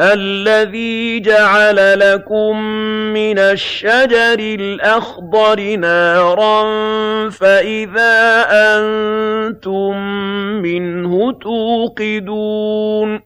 الَّذِي جَعَلَ لَكُم مِّنَ الشَّجَرِ الْأَخْضَرِ نَارًا فَإِذَا أَنتُم مِّنْهُ تُوقِدُونَ